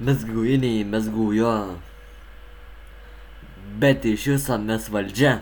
mes gaujiniai mes gauja bet iš viso mes valdžia.